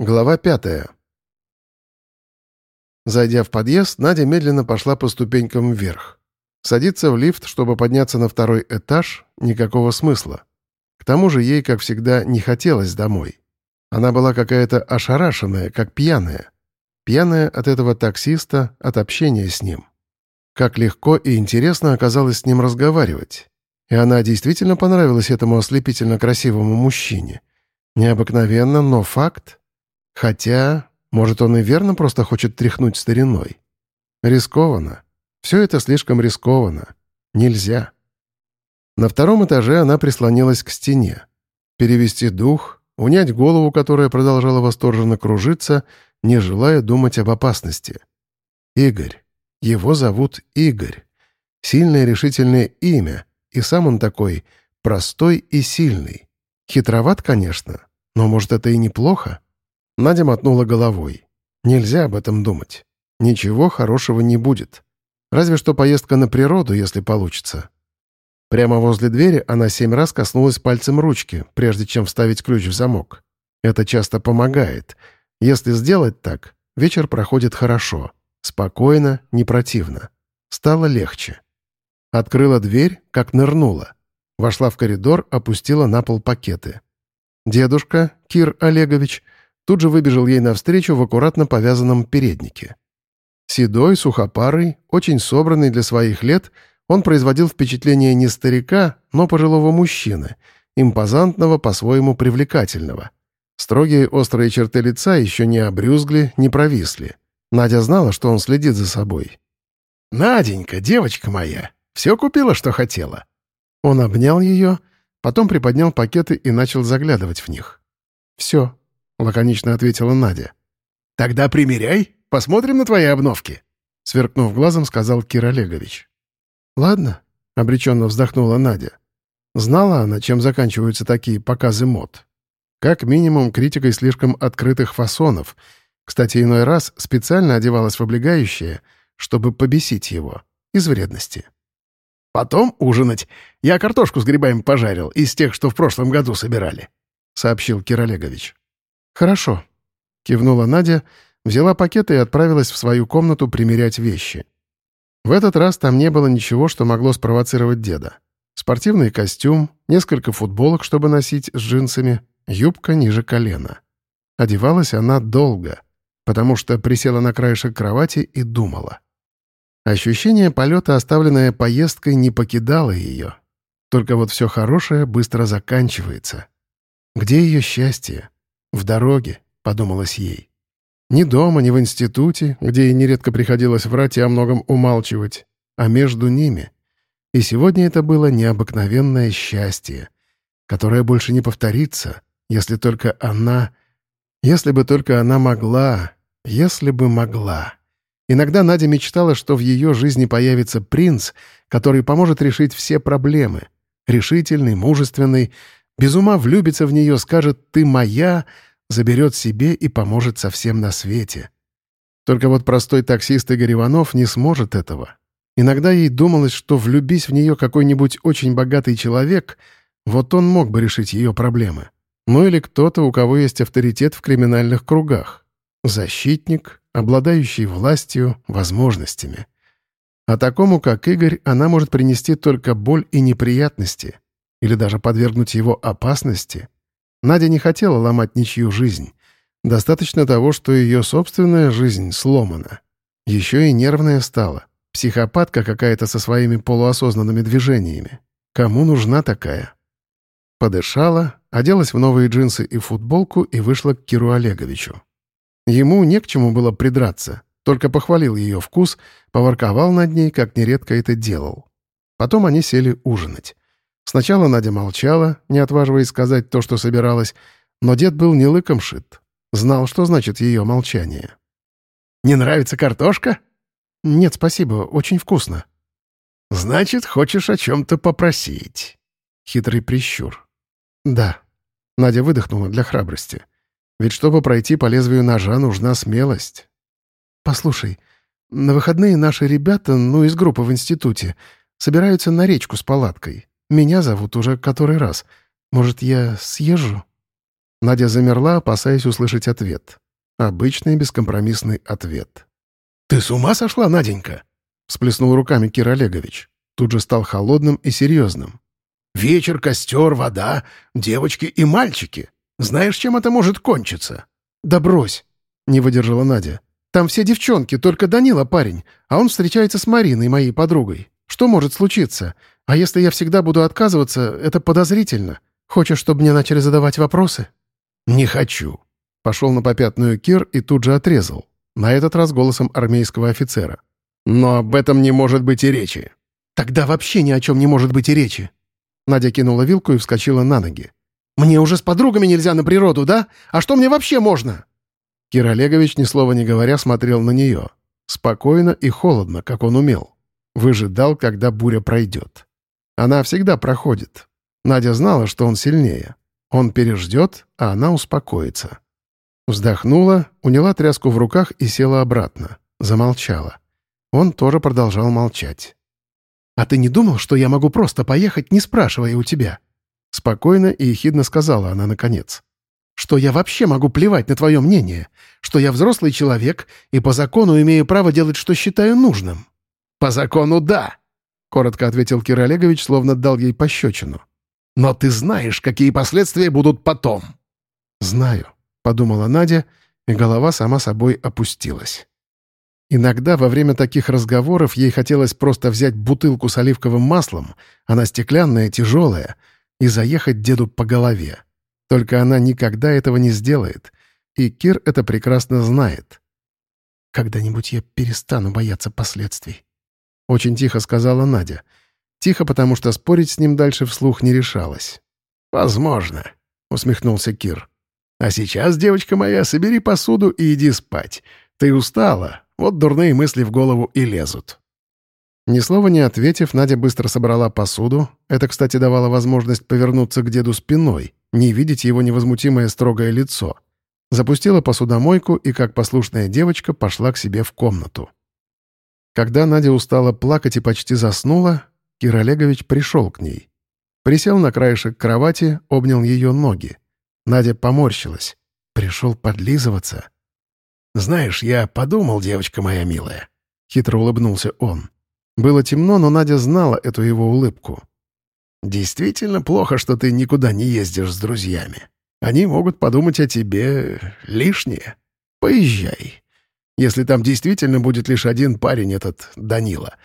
Глава пятая. Зайдя в подъезд, Надя медленно пошла по ступенькам вверх. Садиться в лифт, чтобы подняться на второй этаж, никакого смысла. К тому же ей, как всегда, не хотелось домой. Она была какая-то ошарашенная, как пьяная. Пьяная от этого таксиста, от общения с ним. Как легко и интересно оказалось с ним разговаривать. И она действительно понравилась этому ослепительно красивому мужчине. Необыкновенно, но факт — Хотя, может, он и верно просто хочет тряхнуть стариной. Рискованно. Все это слишком рискованно. Нельзя. На втором этаже она прислонилась к стене. Перевести дух, унять голову, которая продолжала восторженно кружиться, не желая думать об опасности. Игорь. Его зовут Игорь. Сильное решительное имя, и сам он такой простой и сильный. Хитроват, конечно, но, может, это и неплохо? Надя мотнула головой. Нельзя об этом думать. Ничего хорошего не будет. Разве что поездка на природу, если получится. Прямо возле двери она семь раз коснулась пальцем ручки, прежде чем вставить ключ в замок. Это часто помогает. Если сделать так, вечер проходит хорошо. Спокойно, не противно. Стало легче. Открыла дверь, как нырнула. Вошла в коридор, опустила на пол пакеты. Дедушка, Кир Олегович, тут же выбежал ей навстречу в аккуратно повязанном переднике. Седой, сухопарый, очень собранный для своих лет, он производил впечатление не старика, но пожилого мужчины, импозантного, по-своему привлекательного. Строгие острые черты лица еще не обрюзгли, не провисли. Надя знала, что он следит за собой. «Наденька, девочка моя, все купила, что хотела?» Он обнял ее, потом приподнял пакеты и начал заглядывать в них. «Все», — лаконично ответила Надя. «Тогда примеряй, посмотрим на твои обновки», — сверкнув глазом, сказал Кир Олегович. «Ладно», — обреченно вздохнула Надя. Знала она, чем заканчиваются такие показы мод. Как минимум, критикой слишком открытых фасонов. Кстати, иной раз специально одевалась в облегающее, чтобы побесить его, из вредности. «Потом ужинать. Я картошку с грибами пожарил, из тех, что в прошлом году собирали», — сообщил Кир Олегович. «Хорошо», — кивнула Надя, взяла пакет и отправилась в свою комнату примерять вещи. В этот раз там не было ничего, что могло спровоцировать деда. Спортивный костюм, несколько футболок, чтобы носить с джинсами, юбка ниже колена. Одевалась она долго, потому что присела на краешек кровати и думала. Ощущение полета, оставленное поездкой, не покидало ее. Только вот все хорошее быстро заканчивается. Где ее счастье? В дороге, подумалось ей. Ни дома, ни в институте, где ей нередко приходилось врать и о многом умалчивать, а между ними. И сегодня это было необыкновенное счастье, которое больше не повторится, если только она... Если бы только она могла, если бы могла. Иногда Надя мечтала, что в ее жизни появится принц, который поможет решить все проблемы. Решительный, мужественный, без ума влюбится в нее, скажет «ты моя», заберет себе и поможет совсем на свете. Только вот простой таксист Игорь Иванов не сможет этого. Иногда ей думалось, что влюбись в нее какой-нибудь очень богатый человек, вот он мог бы решить ее проблемы. Ну или кто-то, у кого есть авторитет в криминальных кругах. Защитник, обладающий властью, возможностями. А такому, как Игорь, она может принести только боль и неприятности или даже подвергнуть его опасности. Надя не хотела ломать ничью жизнь. Достаточно того, что ее собственная жизнь сломана. Еще и нервная стала. Психопатка какая-то со своими полуосознанными движениями. Кому нужна такая? Подышала, оделась в новые джинсы и футболку и вышла к Киру Олеговичу. Ему не к чему было придраться, только похвалил ее вкус, поворковал над ней, как нередко это делал. Потом они сели ужинать. Сначала Надя молчала, не отваживаясь сказать то, что собиралась, но дед был не лыком шит. Знал, что значит ее молчание. «Не нравится картошка?» «Нет, спасибо, очень вкусно». «Значит, хочешь о чем-то попросить?» Хитрый прищур. «Да». Надя выдохнула для храбрости. «Ведь чтобы пройти по лезвию ножа, нужна смелость». «Послушай, на выходные наши ребята, ну, из группы в институте, собираются на речку с палаткой. Меня зовут уже который раз. Может, я съезжу?» Надя замерла, опасаясь услышать ответ. Обычный бескомпромиссный ответ. «Ты с ума сошла, Наденька?» — всплеснул руками Кир Олегович. Тут же стал холодным и серьезным. «Вечер, костер, вода, девочки и мальчики. Знаешь, чем это может кончиться?» «Да брось!» — не выдержала Надя. «Там все девчонки, только Данила парень, а он встречается с Мариной, моей подругой. Что может случиться? А если я всегда буду отказываться, это подозрительно. Хочешь, чтобы мне начали задавать вопросы?» «Не хочу». Пошел на попятную Кир и тут же отрезал. На этот раз голосом армейского офицера. «Но об этом не может быть и речи». «Тогда вообще ни о чем не может быть и речи». Надя кинула вилку и вскочила на ноги. «Мне уже с подругами нельзя на природу, да? А что мне вообще можно?» Кир Олегович, ни слова не говоря, смотрел на нее. Спокойно и холодно, как он умел. Выжидал, когда буря пройдет. Она всегда проходит. Надя знала, что он сильнее. Он переждет, а она успокоится. Вздохнула, уняла тряску в руках и села обратно. Замолчала. Он тоже продолжал молчать. «А ты не думал, что я могу просто поехать, не спрашивая у тебя?» Спокойно и ехидно сказала она наконец. «Что я вообще могу плевать на твое мнение? Что я взрослый человек и по закону имею право делать, что считаю нужным?» «По закону, да!» — коротко ответил Кир Олегович, словно дал ей пощечину. Но ты знаешь, какие последствия будут потом». «Знаю», — подумала Надя, и голова сама собой опустилась. Иногда во время таких разговоров ей хотелось просто взять бутылку с оливковым маслом, она стеклянная, тяжелая, и заехать деду по голове. Только она никогда этого не сделает, и Кир это прекрасно знает. «Когда-нибудь я перестану бояться последствий», — очень тихо сказала Надя — Тихо, потому что спорить с ним дальше вслух не решалась. «Возможно», — усмехнулся Кир. «А сейчас, девочка моя, собери посуду и иди спать. Ты устала, вот дурные мысли в голову и лезут». Ни слова не ответив, Надя быстро собрала посуду. Это, кстати, давало возможность повернуться к деду спиной, не видеть его невозмутимое строгое лицо. Запустила посудомойку и, как послушная девочка, пошла к себе в комнату. Когда Надя устала плакать и почти заснула, Кир Олегович пришел к ней. Присел на краешек кровати, обнял ее ноги. Надя поморщилась. Пришел подлизываться. «Знаешь, я подумал, девочка моя милая», — хитро улыбнулся он. Было темно, но Надя знала эту его улыбку. «Действительно плохо, что ты никуда не ездишь с друзьями. Они могут подумать о тебе лишнее. Поезжай. Если там действительно будет лишь один парень, этот Данила,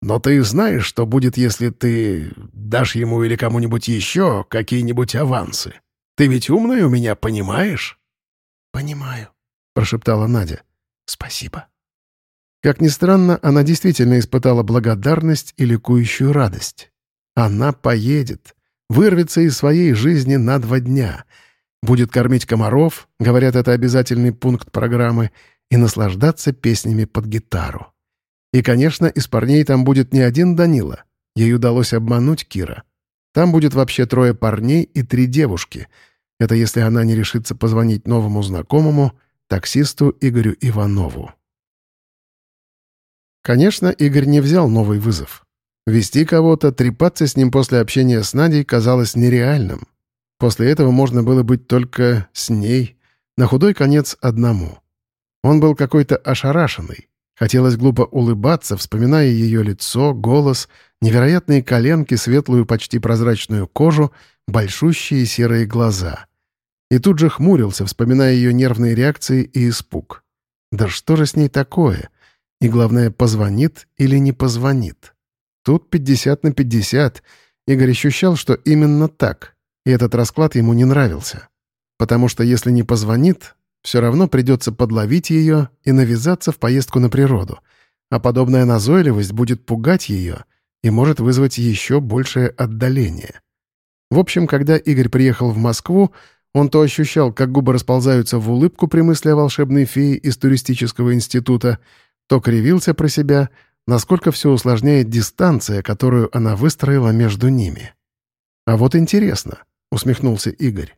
но ты знаешь, что будет, если ты дашь ему или кому-нибудь еще какие-нибудь авансы? Ты ведь умная у меня, понимаешь?» «Понимаю», — прошептала Надя. «Спасибо». Как ни странно, она действительно испытала благодарность и ликующую радость. Она поедет, вырвется из своей жизни на два дня, будет кормить комаров, говорят, это обязательный пункт программы, и наслаждаться песнями под гитару. И, конечно, из парней там будет не один Данила. Ей удалось обмануть Кира. Там будет вообще трое парней и три девушки. Это если она не решится позвонить новому знакомому, таксисту Игорю Иванову. Конечно, Игорь не взял новый вызов. Вести кого-то, трепаться с ним после общения с Надей казалось нереальным. После этого можно было быть только с ней, на худой конец одному. Он был какой-то ошарашенный. Хотелось глупо улыбаться, вспоминая ее лицо, голос, невероятные коленки, светлую почти прозрачную кожу, большущие серые глаза. И тут же хмурился, вспоминая ее нервные реакции и испуг. Да что же с ней такое? И главное, позвонит или не позвонит? Тут 50 на 50. Игорь ощущал, что именно так. И этот расклад ему не нравился. Потому что если не позвонит, все равно придется подловить ее и навязаться в поездку на природу, а подобная назойливость будет пугать ее и может вызвать еще большее отдаление. В общем, когда Игорь приехал в Москву, он то ощущал, как губы расползаются в улыбку при мысли о волшебной фее из туристического института, то кривился про себя, насколько все усложняет дистанция, которую она выстроила между ними. «А вот интересно», — усмехнулся Игорь.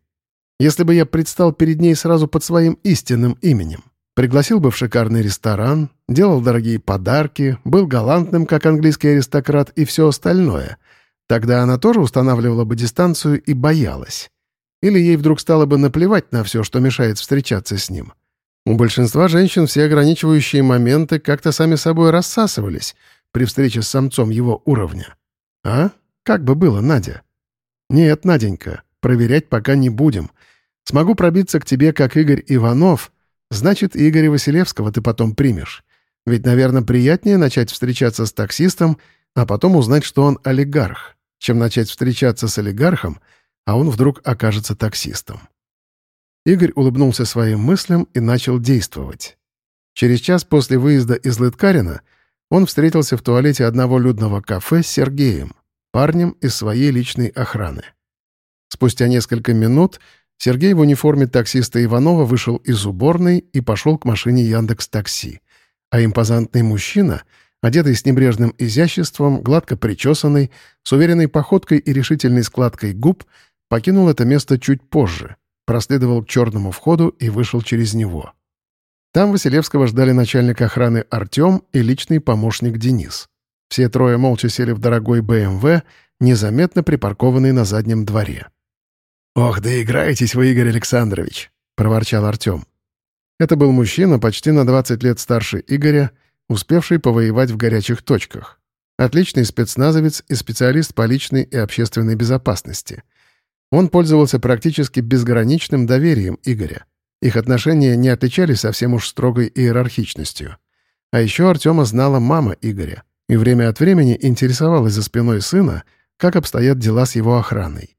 Если бы я предстал перед ней сразу под своим истинным именем, пригласил бы в шикарный ресторан, делал дорогие подарки, был галантным, как английский аристократ, и все остальное, тогда она тоже устанавливала бы дистанцию и боялась. Или ей вдруг стало бы наплевать на все, что мешает встречаться с ним. У большинства женщин все ограничивающие моменты как-то сами собой рассасывались при встрече с самцом его уровня. А? Как бы было, Надя? Нет, Наденька, проверять пока не будем. Смогу пробиться к тебе, как Игорь Иванов, значит, Игоря Василевского ты потом примешь. Ведь, наверное, приятнее начать встречаться с таксистом, а потом узнать, что он олигарх, чем начать встречаться с олигархом, а он вдруг окажется таксистом. Игорь улыбнулся своим мыслям и начал действовать. Через час после выезда из Лыткарина он встретился в туалете одного людного кафе с Сергеем, парнем из своей личной охраны. Спустя несколько минут Сергей в униформе таксиста Иванова вышел из уборной и пошел к машине Яндекс Такси, а импозантный мужчина, одетый с небрежным изяществом, гладко причесанный, с уверенной походкой и решительной складкой губ, покинул это место чуть позже, проследовал к черному входу и вышел через него. Там Василевского ждали начальник охраны Артем и личный помощник Денис. Все трое молча сели в дорогой БМВ, незаметно припаркованный на заднем дворе. «Ох, да играетесь вы, Игорь Александрович!» — проворчал Артем. Это был мужчина почти на 20 лет старше Игоря, успевший повоевать в горячих точках. Отличный спецназовец и специалист по личной и общественной безопасности — он пользовался практически безграничным доверием Игоря. Их отношения не отличались совсем уж строгой иерархичностью. А еще Артема знала мама Игоря и время от времени интересовалась за спиной сына, как обстоят дела с его охраной.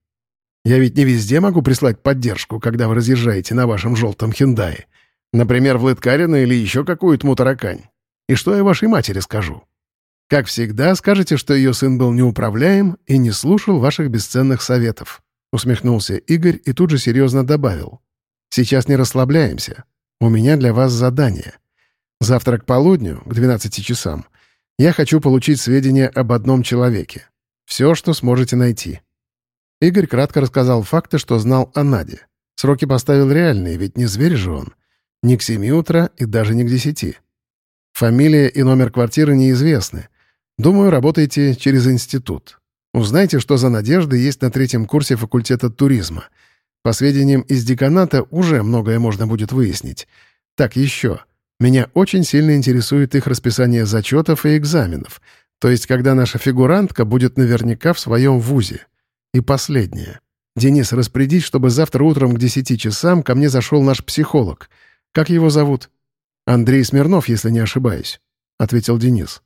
«Я ведь не везде могу прислать поддержку, когда вы разъезжаете на вашем желтом хендае. Например, в Лыткарина или еще какую-то мутаракань. И что я вашей матери скажу?» Как всегда, скажете, что ее сын был неуправляем и не слушал ваших бесценных советов. Усмехнулся Игорь и тут же серьезно добавил. «Сейчас не расслабляемся. У меня для вас задание. Завтра к полудню, к 12 часам, я хочу получить сведения об одном человеке. Все, что сможете найти». Игорь кратко рассказал факты, что знал о Наде. Сроки поставил реальные, ведь не зверь же он. Не к семи утра и даже не к десяти. Фамилия и номер квартиры неизвестны. Думаю, работаете через институт. Узнайте, что за надежды есть на третьем курсе факультета туризма. По сведениям из деканата уже многое можно будет выяснить. Так, еще. Меня очень сильно интересует их расписание зачетов и экзаменов, то есть когда наша фигурантка будет наверняка в своем вузе. И последнее. Денис, распорядись, чтобы завтра утром к 10 часам ко мне зашел наш психолог. Как его зовут? Андрей Смирнов, если не ошибаюсь, — ответил Денис.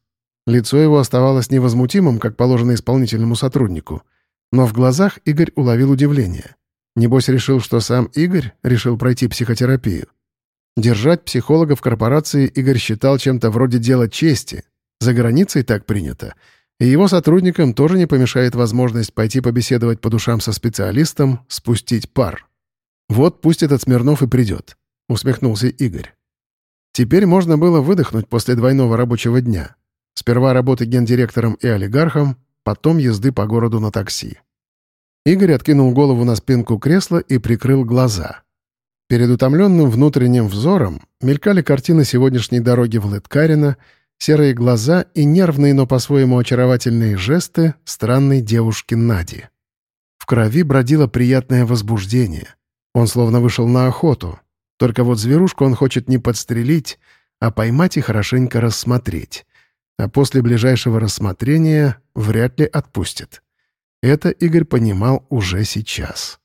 Лицо его оставалось невозмутимым, как положено исполнительному сотруднику. Но в глазах Игорь уловил удивление. Небось решил, что сам Игорь решил пройти психотерапию. Держать психолога в корпорации Игорь считал чем-то вроде дела чести. За границей так принято. И его сотрудникам тоже не помешает возможность пойти побеседовать по душам со специалистом, спустить пар. «Вот пусть этот Смирнов и придет», — усмехнулся Игорь. Теперь можно было выдохнуть после двойного рабочего дня. Сперва работы гендиректором и олигархом, потом езды по городу на такси. Игорь откинул голову на спинку кресла и прикрыл глаза. Перед утомленным внутренним взором мелькали картины сегодняшней дороги в Лыткарино, серые глаза и нервные, но по-своему очаровательные жесты странной девушки Нади. В крови бродило приятное возбуждение. Он словно вышел на охоту. Только вот зверушку он хочет не подстрелить, а поймать и хорошенько рассмотреть а после ближайшего рассмотрения вряд ли отпустит. Это Игорь понимал уже сейчас.